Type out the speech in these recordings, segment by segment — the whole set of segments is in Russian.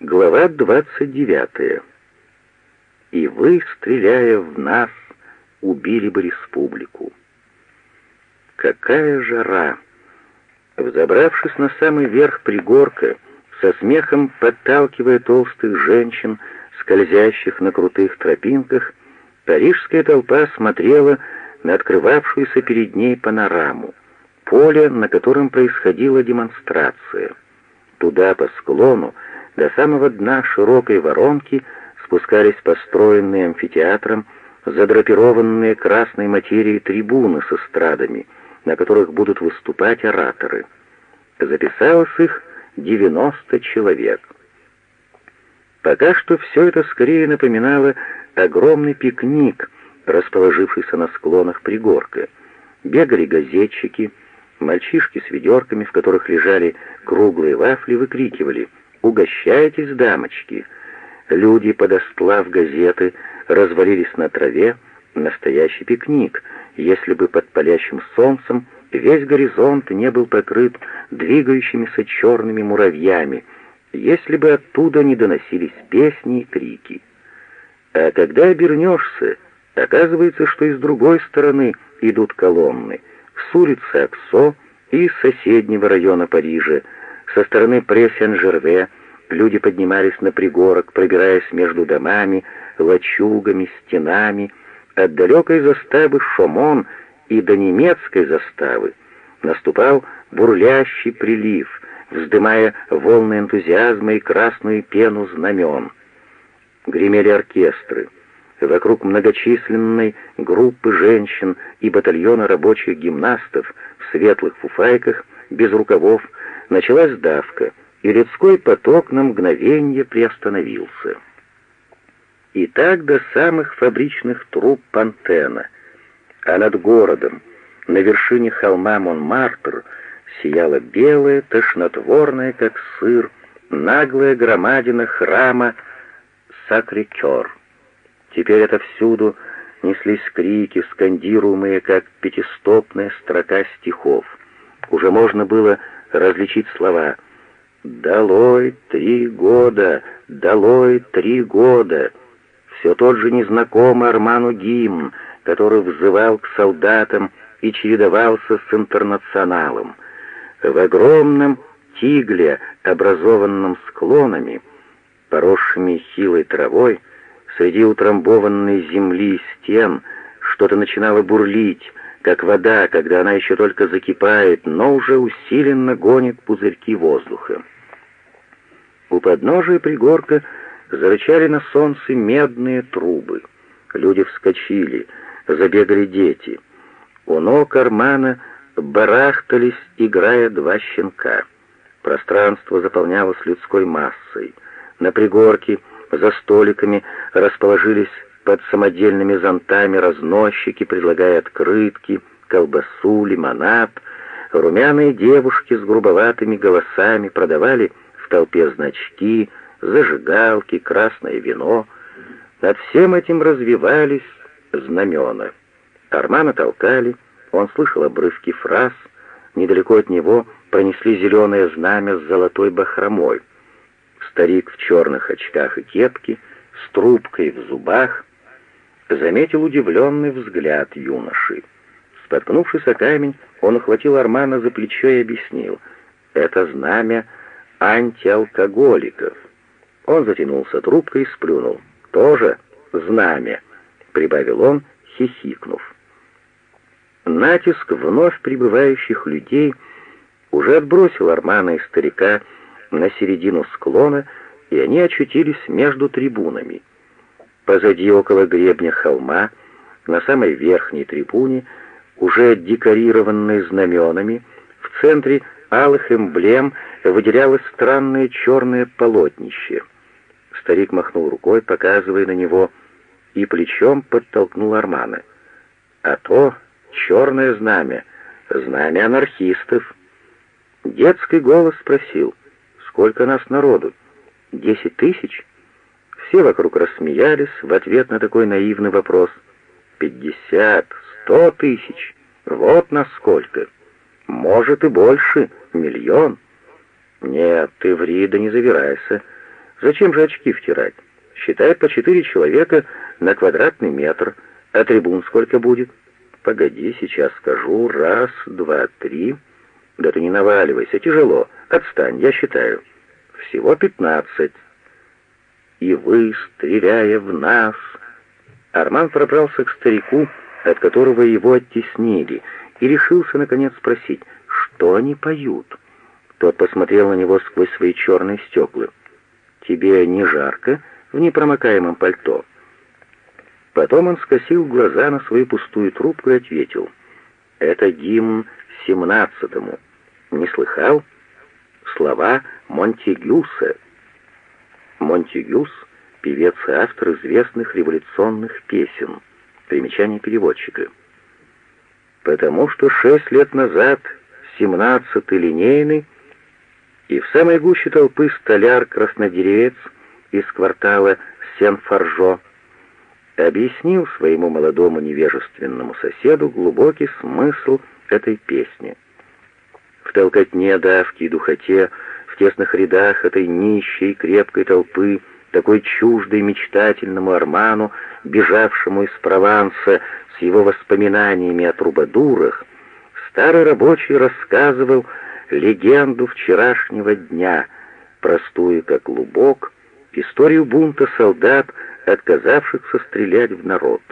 Глава 29. «И вы, стреляя в нас, убили бы республику». Какая жара! Взобравшись на самый верх пригорка, со смехом подталкивая толстых женщин, скользящих на крутых тропинках, парижская толпа смотрела на открывавшуюся перед ней панораму, поле, на котором происходила демонстрация. Туда, по склону, до самого дна широкой воронки спускались построенные амфитеатром задрапированные красной материей трибуны с эстрадами, на которых будут выступать ораторы. Записалось их 90 человек. Пока что все это скорее напоминало огромный пикник, расположившийся на склонах пригорка. Бегали газетчики, мальчишки с ведерками, в которых лежали круглые вафли, выкрикивали «Угощайтесь, дамочки!». Люди, подостлав газеты, развалились на траве, настоящий пикник, если бы под палящим солнцем весь горизонт не был покрыт двигающимися черными муравьями, если бы оттуда не доносились песни и крики. А когда обернешься, оказывается, что и с другой стороны идут колонны, с улицы Аксо и из соседнего района Парижа, со стороны Пресс-Сен-Жерве, люди поднимались на пригорок, пробираясь между домами, лачугами, стенами, от далекой заставы Шомон и до немецкой заставы наступал бурлящий прилив, вздымая волны энтузиазма и красную пену знамен. Гремели оркестры. Вокруг многочисленной группы женщин и батальона рабочих гимнастов в светлых фуфайках, без рукавов, началась давка, и людской поток на мгновение приостановился. И так до самых фабричных труб Пантена, а над городом, на вершине холма Монмартр, сияла белая, тошнотворная, как сыр, наглая громадина храма Сакрикер. Теперь отовсюду неслись крики, скандируемые, как пятистопная строка стихов. Уже можно было различить слова «Долой три года! Долой три года!» Все тот же незнакомый Арману гимн, который взывал к солдатам и чередовался с интернационалом. В огромном тигле, образованном склонами, поросшими хилой травой, среди утрамбованной земли и стен, что-то начинало бурлить, как вода, когда она еще только закипает, но уже усиленно гонит пузырьки воздуха. У подножия пригорка зарычали на солнце медные трубы. Люди вскочили, забегали дети. У ног Армана барахтались, играя два щенка. Пространство заполнялось людской массой. На пригорке за столиками расположились под самодельными зонтами разносчики, предлагая открытки, колбасу, лимонад. Румяные девушки с грубоватыми голосами продавали в толпе значки, зажигалки, красное вино. Над всем этим развивались знамена. Армана толкали, он слышал обрывки фраз, недалеко от него пронесли зеленое знамя с золотой бахромой. Старик в черных очках и кепке, с трубкой в зубах, заметил удивленный взгляд юноши. Споткнувшись о камень, он ухватил Армана за плечо и объяснил. «Это знамя антиалкоголиков». Он затянулся трубкой и сплюнул. «Тоже знамя», — прибавил он, хихикнув. Натиск вновь прибывающих людей уже отбросил Армана и старика на середину склона, и они очутились между трибунами. Позади, около гребня холма, на самой верхней трибуне, уже декорированной знаменами, в центре алых эмблем выделялось странное черное полотнище. Старик махнул рукой, показывая на него, и плечом подтолкнул Армана. «А то черное знамя, знамя анархистов». Детский голос спросил, «Сколько нас народу?» «Десять тысяч?» Все вокруг рассмеялись в ответ на такой наивный вопрос. «Пятьдесят, сто тысяч, вот насколько. Может и больше, миллион». «Нет, ты ври, да не завирайся. Зачем же очки втирать? Считает по четыре человека на квадратный метр. А трибун сколько будет? Погоди, сейчас скажу. Раз, два, три. Да ты не наваливайся, тяжело. Отстань, я считаю. Всего пятнадцать. И вы, стреляя в нас... Арман пробрался к старику, от которого его оттеснили, и решился, наконец, спросить, что они поют. Тот посмотрел на него сквозь свои черные стекла. «Тебе не жарко в непромокаемом пальто?» Потом он скосил глаза на свою пустую трубку и ответил. «Это гимн семнадцатому. Не слыхал? Слова Монтегюса». Монтегюс — певец и автор известных революционных песен. Примечание переводчика. Потому что шесть лет назад семнадцатый линейный и в самой гуще толпы столяр-краснодеревец из квартала Сен-Фаржо объяснил своему молодому невежественному соседу глубокий смысл этой песни. В толкотне, давке и духоте, тесных рядах этой нищей крепкой толпы, такой чуждой мечтательному Арману, бежавшему из Прованса с его воспоминаниями о трубадурах, старый рабочий рассказывал легенду вчерашнего дня, простую как лубок, историю бунта солдат, отказавшихся стрелять в народ.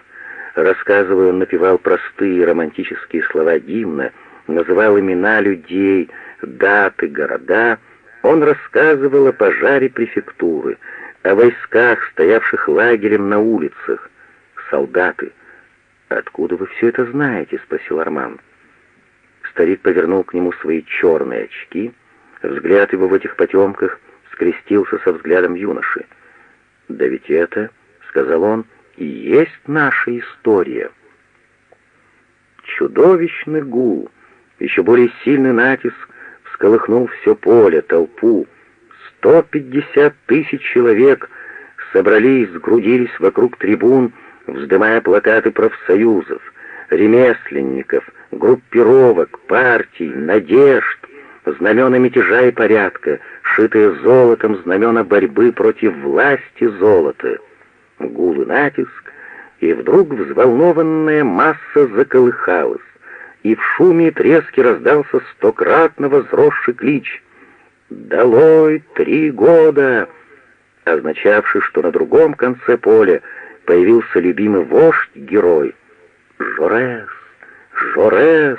Рассказывая, он напевал простые романтические слова гимна, называл имена людей, даты, города. Он рассказывал о пожаре префектуры, о войсках, стоявших лагерем на улицах. Солдаты. «Откуда вы все это знаете?» — спросил Арман. Старик повернул к нему свои черные очки. Взгляд его в этих потемках скрестился со взглядом юноши. «Да ведь это, — сказал он, — и есть наша история». Чудовищный гул, еще более сильный натиск всколыхнул все поле, толпу. Сто пятьдесят тысяч человек собрались, сгрудились вокруг трибун, вздымая плакаты профсоюзов, ремесленников, группировок, партий, надежд, знамена мятежа и порядка, шитые золотом знамена борьбы против власти золота. Гул и натиск, и вдруг взволнованная масса заколыхалась, и в шуме и треске раздался стократно возросший клич «Долой три года!», означавший, что на другом конце поля появился любимый вождь-герой Жорес. Жорес!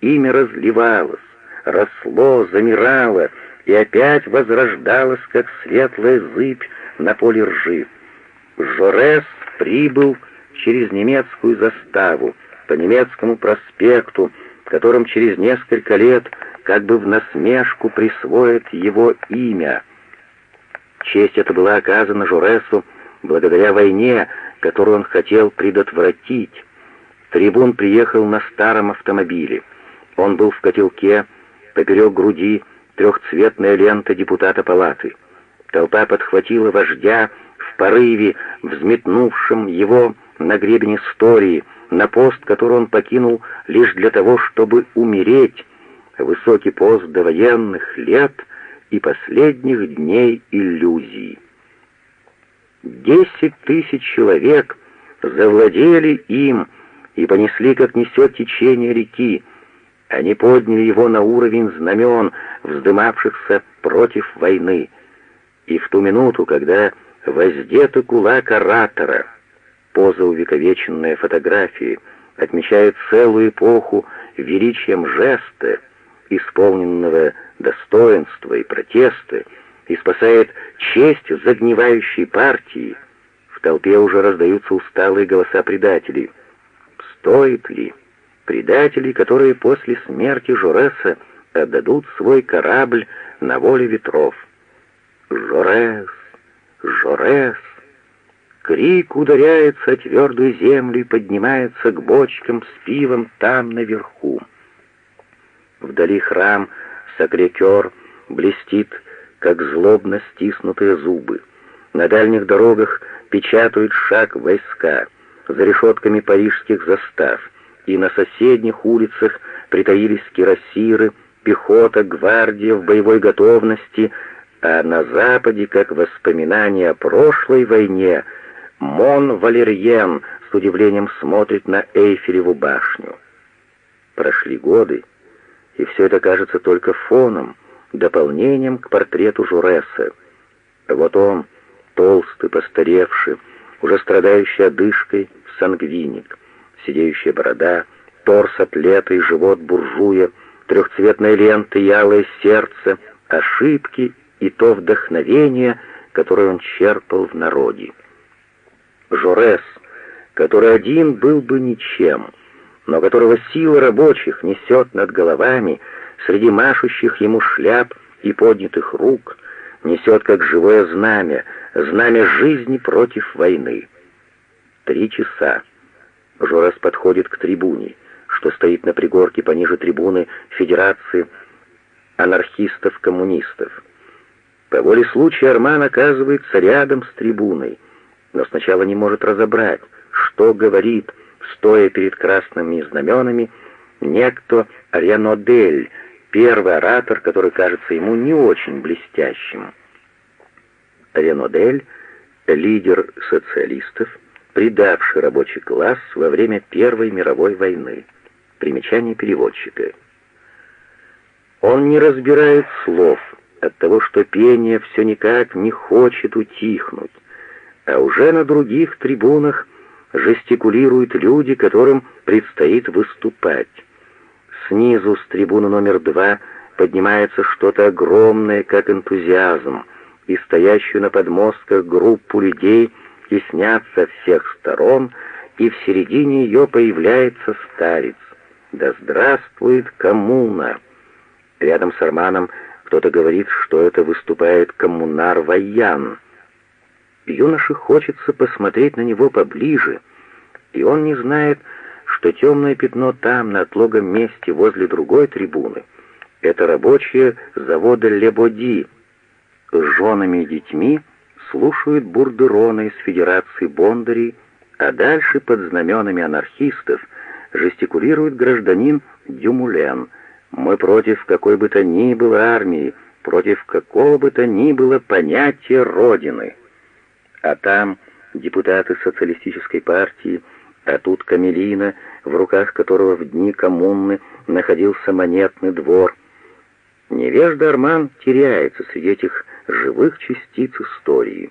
Имя разливалось, росло, замирало и опять возрождалось, как светлая зыбь на поле ржи. Жорес прибыл через немецкую заставу, по немецкому проспекту, которым через несколько лет как бы в насмешку присвоит его имя. Честь эта была оказана Жоресу благодаря войне, которую он хотел предотвратить. Трибун приехал на старом автомобиле. Он был в котелке, поперек груди трехцветная лента депутата палаты. Толпа подхватила вождя в порыве, взметнувшем его на гребень истории, на пост, который он покинул лишь для того, чтобы умереть, высокий пост довоенных лет и последних дней иллюзий. Десять тысяч человек завладели им, и понесли, как несет течение реки. Они подняли его на уровень знамен, вздымавшихся против войны. И в ту минуту, когда воздета кулак оратора, поза увековеченная фотографии, отмечает целую эпоху величием жеста, исполненного достоинства и протеста, и спасает честь загнивающей партии, в толпе уже раздаются усталые голоса предателей — стоит ли? Предатели, которые после смерти Жореса отдадут свой корабль на воле ветров. Жорес, Жорес! Крик ударяется о твердую землю и поднимается к бочкам с пивом там наверху. Вдали храм Сакрекер блестит, как злобно стиснутые зубы. На дальних дорогах печатают шаг войска — за решетками парижских застав, и на соседних улицах притаились кирасиры, пехота, гвардия в боевой готовности, а на западе, как воспоминание о прошлой войне, Мон Валерьен с удивлением смотрит на Эйфелеву башню. Прошли годы, и все это кажется только фоном, дополнением к портрету Журеса. Вот он, толстый, постаревший, уже страдающий одышкой, сангвиник, сидеющая борода, торс атлета и живот буржуя, трехцветная лента и алое сердце, ошибки и то вдохновение, которое он черпал в народе. Жорес, который один был бы ничем, но которого сила рабочих несет над головами среди машущих ему шляп и поднятых рук, несет как живое знамя, знамя жизни против войны. Три часа. Жорес подходит к трибуне, что стоит на пригорке пониже трибуны Федерации анархистов-коммунистов. По воле случая Арман оказывается рядом с трибуной, но сначала не может разобрать, что говорит, стоя перед красными знаменами, некто Ренодель, первый оратор, который кажется ему не очень блестящим. Ренодель — лидер социалистов, предавший рабочий класс во время Первой мировой войны. Примечание переводчика. Он не разбирает слов от того, что пение все никак не хочет утихнуть, а уже на других трибунах жестикулируют люди, которым предстоит выступать. Снизу, с трибуны номер два, поднимается что-то огромное, как энтузиазм, и стоящую на подмостках группу людей теснят со всех сторон, и в середине ее появляется старец. «Да здравствует коммуна!» Рядом с Арманом кто-то говорит, что это выступает коммунар Ваян. Юноше хочется посмотреть на него поближе, и он не знает, что темное пятно там, на отлогом месте, возле другой трибуны, это рабочие завода Лебоди с женами и детьми слушают бурдерона из Федерации Бондарей, а дальше под знаменами анархистов жестикулирует гражданин Дюмулен. Мы против какой бы то ни было армии, против какого бы то ни было понятия Родины. А там депутаты социалистической партии, а тут Камелина, в руках которого в дни коммуны находился монетный двор. Невежда Арман теряется среди этих живых частиц истории.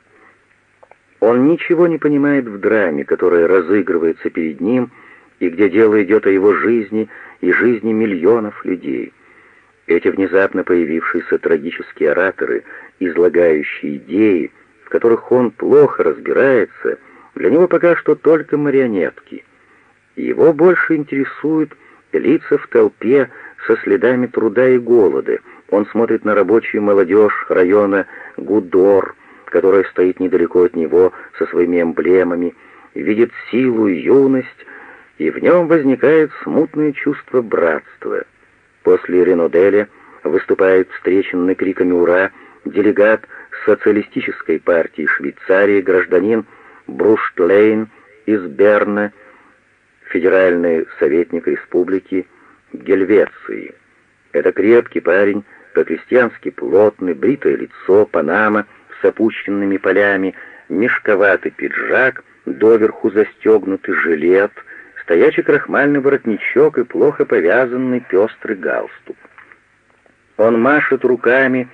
Он ничего не понимает в драме, которая разыгрывается перед ним, и где дело идет о его жизни и жизни миллионов людей. Эти внезапно появившиеся трагические ораторы, излагающие идеи, в которых он плохо разбирается, для него пока что только марионетки. Его больше интересуют лица в толпе со следами труда и голода. Он смотрит на рабочую молодежь района Гудор, которая стоит недалеко от него со своими эмблемами, видит силу и юность, и в нем возникает смутное чувство братства. После Реноделя выступает встреченный криками «Ура!» делегат социалистической партии Швейцарии, гражданин Бруштейн из Берна, федеральный советник республики Гельвеции. Это крепкий парень, по-крестьянски плотный, бритое лицо, панама с опущенными полями, мешковатый пиджак, доверху застегнутый жилет, стоячий крахмальный воротничок и плохо повязанный пестрый галстук. Он машет руками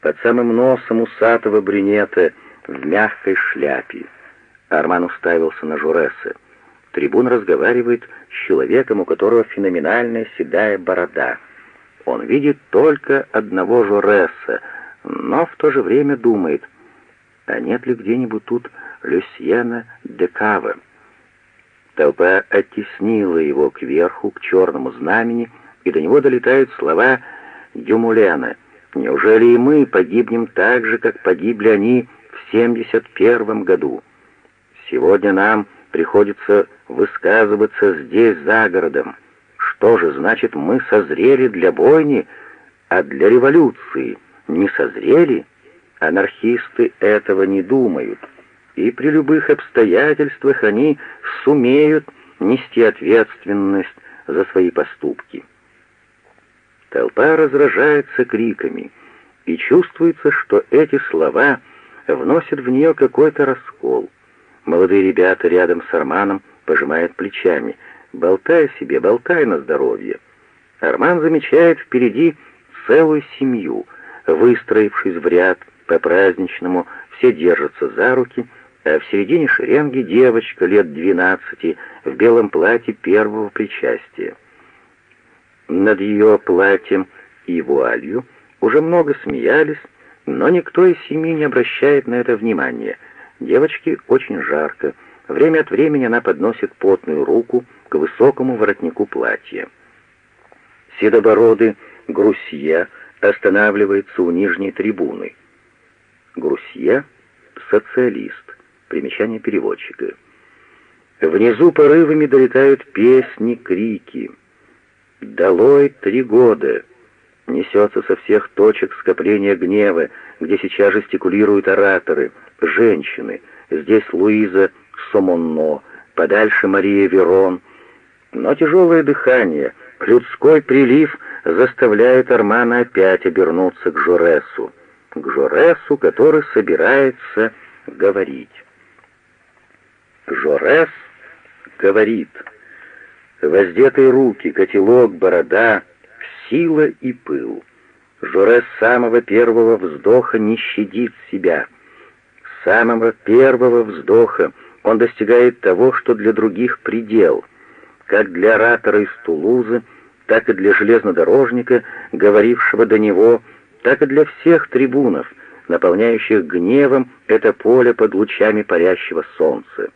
под самым носом усатого брюнета в мягкой шляпе. Арман уставился на Журеса. Трибун разговаривает с человеком, у которого феноменальная седая борода. Он видит только одного Журеса, но в то же время думает, а нет ли где-нибудь тут Люсьена де Кава? Толпа оттеснила его кверху, к черному знамени, и до него долетают слова Дюмулена — Неужели и мы погибнем так же, как погибли они в 71 году? Сегодня нам приходится высказываться здесь, за городом. Что же, значит, мы созрели для бойни, а для революции не созрели? Анархисты этого не думают, и при любых обстоятельствах они сумеют нести ответственность за свои поступки. Толпа разражается криками. и чувствуется, что эти слова вносят в нее какой-то раскол. Молодые ребята рядом с Арманом пожимают плечами. «Болтай себе, болтай на здоровье». Арман замечает впереди целую семью, выстроившись в ряд по-праздничному, все держатся за руки, а в середине шеренги девочка лет двенадцати в белом платье первого причастия. Над ее платьем и вуалью уже много смеялись, но никто из семьи не обращает на это внимания. Девочке очень жарко. Время от времени она подносит потную руку к высокому воротнику платья. Седобородый Грусье останавливается у нижней трибуны. Грусье — социалист. Примечание переводчика. Внизу порывами долетают песни, крики. «Долой три года!» Несется со всех точек скопления гнева, где сейчас жестикулируют ораторы, женщины. Здесь Луиза Сомонно, подальше Мария Верон. Но тяжелое дыхание, людской прилив заставляет Армана опять обернуться к Жоресу. К Жоресу, который собирается говорить. Жорес говорит. Воздетые руки, котелок, борода, сила и пыл. Жорес с самого первого вздоха не щадит себя. С самого первого вздоха он достигает того, что для других предел. Как для оратора из Тулузы, так и для железнодорожника, говорившего до него, так и для всех трибунов, наполняющих гневом это поле под лучами парящего солнца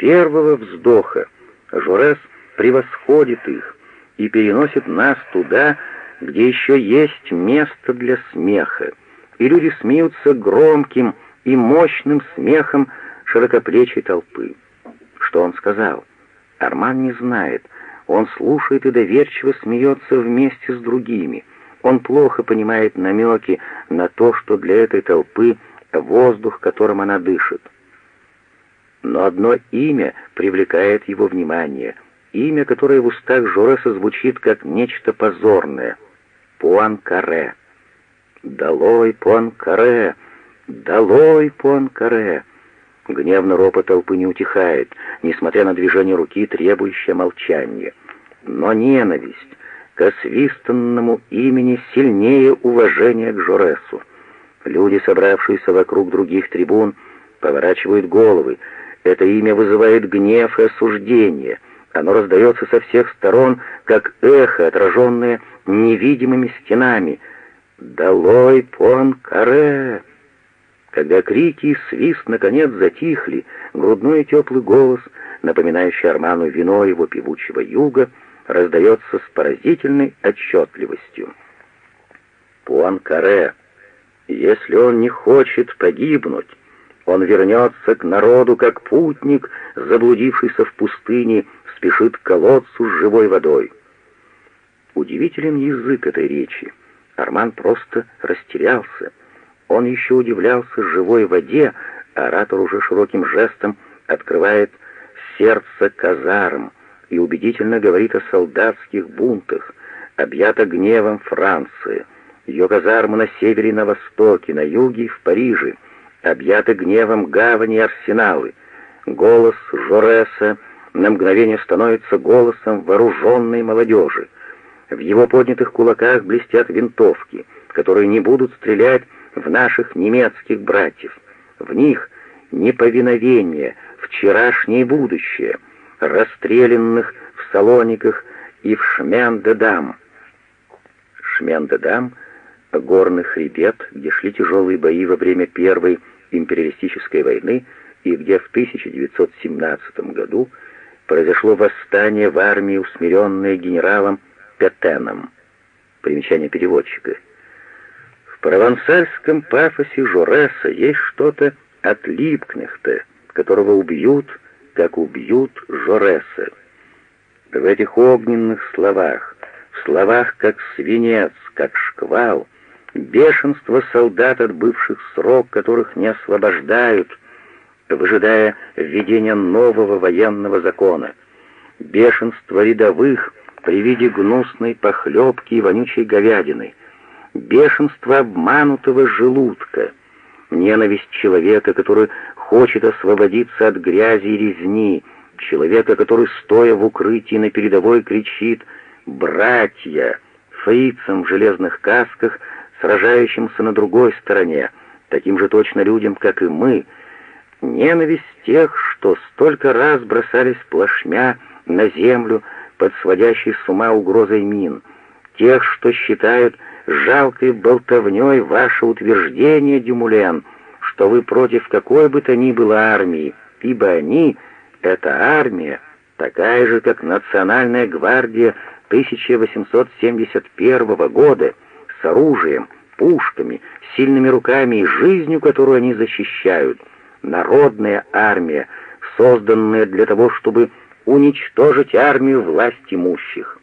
первого вздоха Жорес превосходит их и переносит нас туда, где еще есть место для смеха, и люди смеются громким и мощным смехом широкоплечей толпы. Что он сказал? Арман не знает. Он слушает и доверчиво смеется вместе с другими. Он плохо понимает намеки на то, что для этой толпы воздух, которым она дышит. Но одно имя привлекает его внимание, имя, которое в устах Жореса звучит как нечто позорное — Пуанкаре. «Долой, Пуанкаре! Долой, Пуанкаре!» Гневно ропот толпы не утихает, несмотря на движение руки, требующее молчания. Но ненависть к освистанному имени сильнее уважения к Жоресу. Люди, собравшиеся вокруг других трибун, поворачивают головы, это имя вызывает гнев и осуждение. Оно раздается со всех сторон, как эхо, отраженное невидимыми стенами. «Долой Пуанкаре!» Когда крики и свист наконец затихли, грудной и теплый голос, напоминающий Арману вино его певучего юга, раздается с поразительной отчетливостью. Пуанкаре, если он не хочет погибнуть, он вернется к народу, как путник, заблудившийся в пустыне, спешит к колодцу с живой водой. Удивителен язык этой речи. Арман просто растерялся. Он еще удивлялся живой воде, а оратор уже широким жестом открывает сердце казарм и убедительно говорит о солдатских бунтах, объято гневом Франции, ее казармы на севере и на востоке, на юге и в Париже — объяты гневом гавани и арсеналы. Голос Жореса на мгновение становится голосом вооруженной молодежи. В его поднятых кулаках блестят винтовки, которые не будут стрелять в наших немецких братьев. В них неповиновение, вчерашнее будущее, расстрелянных в Салониках и в Шмен-де-Дам. Шмен-де-Дам — горный хребет, где шли тяжелые бои во время Первой империалистической войны и где в 1917 году произошло восстание в армии, усмиренное генералом Петеном. Примечание переводчика. В провансальском пафосе Жореса есть что-то от Липкнехта, которого убьют, как убьют Жореса. В этих огненных словах, в словах как свинец, как шквал — Бешенство солдат, отбывших срок, которых не освобождают, выжидая введения нового военного закона. Бешенство рядовых при виде гнусной похлебки и вонючей говядины. бешенство обманутого желудка, ненависть человека, который хочет освободиться от грязи и резни, человека, который, стоя в укрытии на передовой, кричит «Братья!» фрицам в железных касках, сражающимся на другой стороне, таким же точно людям, как и мы, ненависть тех, что столько раз бросались плашмя на землю под сводящей с ума угрозой мин, тех, что считают жалкой болтовней ваше утверждение, Дюмулен, что вы против какой бы то ни было армии, ибо они, эта армия, такая же, как Национальная гвардия 1871 года, с оружием, пушками, сильными руками и жизнью, которую они защищают. Народная армия, созданная для того, чтобы уничтожить армию власть имущих.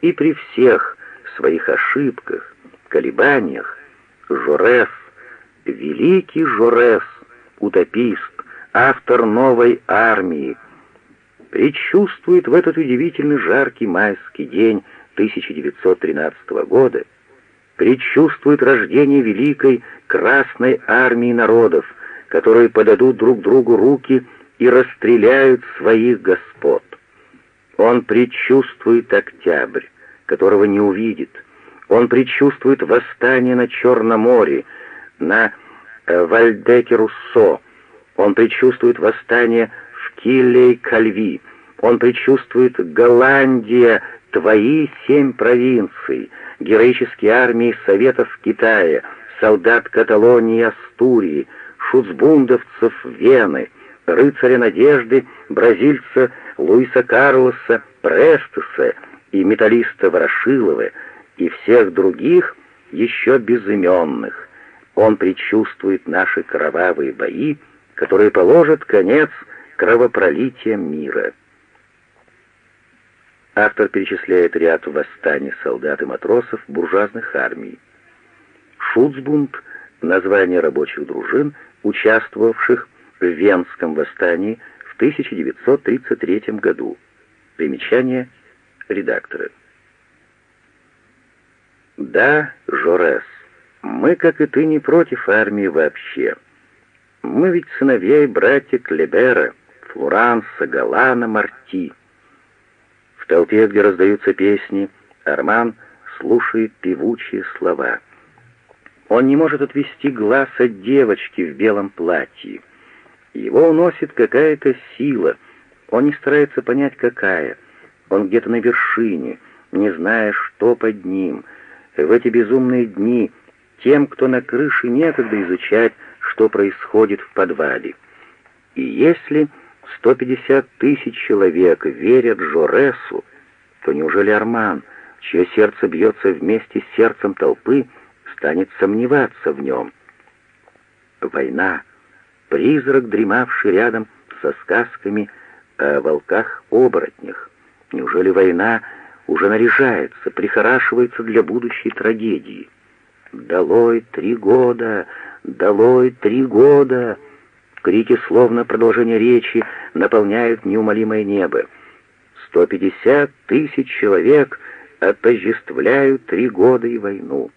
И при всех своих ошибках, колебаниях, Жорес, великий Жорес, утопист, автор новой армии, предчувствует в этот удивительный жаркий майский день 1913 года, предчувствует рождение великой Красной армии народов, которые подадут друг другу руки и расстреляют своих господ. Он предчувствует октябрь, которого не увидит. Он предчувствует восстание на Черном море, на э, Вальдеке-Руссо. Он предчувствует восстание в Киллей-Кальви. Он предчувствует Голландия, твои семь провинций, героические армии Советов Китая, солдат Каталонии и Астурии, шуцбундовцев Вены, рыцаря Надежды, бразильца Луиса Карлоса, Престеса и металлиста Ворошилова и всех других еще безыменных. Он предчувствует наши кровавые бои, которые положат конец кровопролитием мира. Автор перечисляет ряд восстаний солдат и матросов буржуазных армий. Шуцбунд — название рабочих дружин, участвовавших в Венском восстании в 1933 году. Примечание редактора. Да, Жорес, мы, как и ты, не против армии вообще. Мы ведь сыновья и братья Клебера, Флоранса, Галана, Марти. Толпе, где раздаются песни, Арман слушает певучие слова. Он не может отвести глаз от девочки в белом платье. Его уносит какая-то сила. Он не старается понять, какая. Он где-то на вершине, не зная, что под ним. В эти безумные дни тем, кто на крыше, некогда изучать, что происходит в подвале. И если 150 тысяч человек верят Жоресу, то неужели Арман, чье сердце бьется вместе с сердцем толпы, станет сомневаться в нем? Война, призрак, дремавший рядом со сказками о волках-оборотнях. Неужели война уже наряжается, прихорашивается для будущей трагедии? «Долой три года! Долой три года!» Крики, словно продолжение речи, наполняют неумолимое небо. Сто пятьдесят тысяч человек отождествляют три года и войну.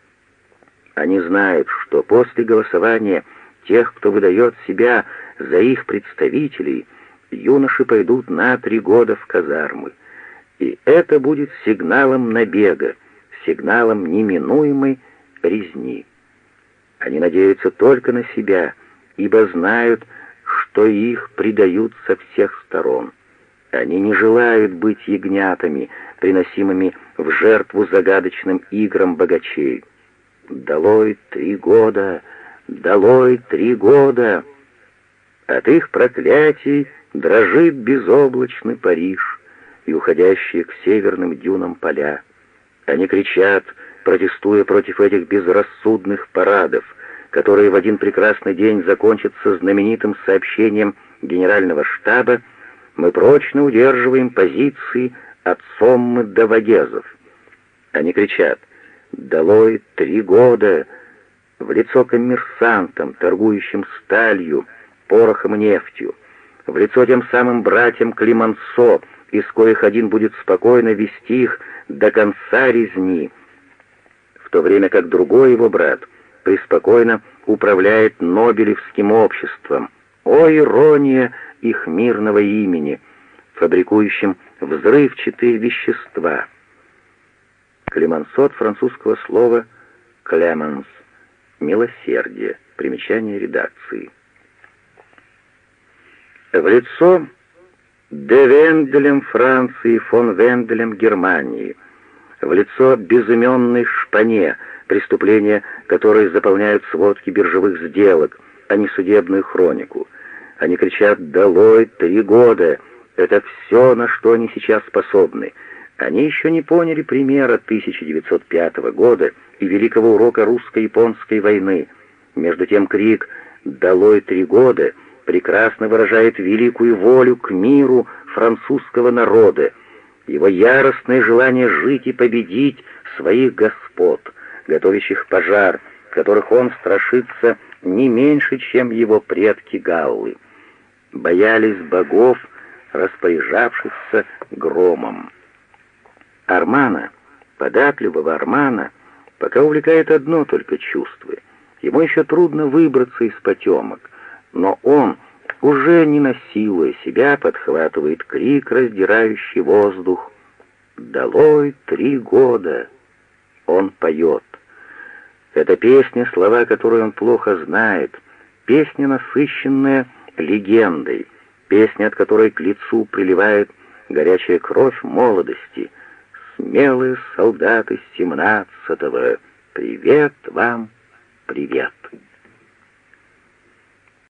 Они знают, что после голосования тех, кто выдает себя за их представителей, юноши пойдут на три года в казармы. И это будет сигналом набега, сигналом неминуемой резни. Они надеются только на себя, ибо знают, что их предают со всех сторон. Они не желают быть ягнятами, приносимыми в жертву загадочным играм богачей. Долой три года, долой три года. От их проклятий дрожит безоблачный Париж и уходящие к северным дюнам поля. Они кричат, протестуя против этих безрассудных парадов, которые в один прекрасный день закончатся знаменитым сообщением генерального штаба «Мы прочно удерживаем позиции от Соммы до Вагезов». Они кричат «Долой три года!» в лицо коммерсантам, торгующим сталью, порохом и нефтью, в лицо тем самым братьям Климансо, из коих один будет спокойно вести их до конца резни, то время как другой его брат преспокойно управляет Нобелевским обществом. О, ирония их мирного имени, фабрикующим взрывчатые вещества. Клемансо французского слова «клеманс» — милосердие, примечание редакции. В лицо де Венделем Франции, фон Венделем Германии, в лицо безыменной шпане, преступления, которые заполняют сводки биржевых сделок, а не судебную хронику. Они кричат «Долой! Три года!» Это все, на что они сейчас способны. Они еще не поняли примера 1905 года и великого урока русско-японской войны. Между тем крик «Долой три года!» прекрасно выражает великую волю к миру французского народа, его яростное желание жить и победить своих господ, готовящих пожар, которых он страшится не меньше, чем его предки Галлы. Боялись богов, распоряжавшихся громом. Армана, податливого Армана, пока увлекает одно только чувство. Ему еще трудно выбраться из потемок — но он, уже не насилуя себя, подхватывает крик, раздирающий воздух. «Долой три года!» Он поет. Это песня, слова которой он плохо знает, песня, насыщенная легендой, песня, от которой к лицу приливает горячая кровь молодости. Смелые солдаты семнадцатого, привет вам, привет!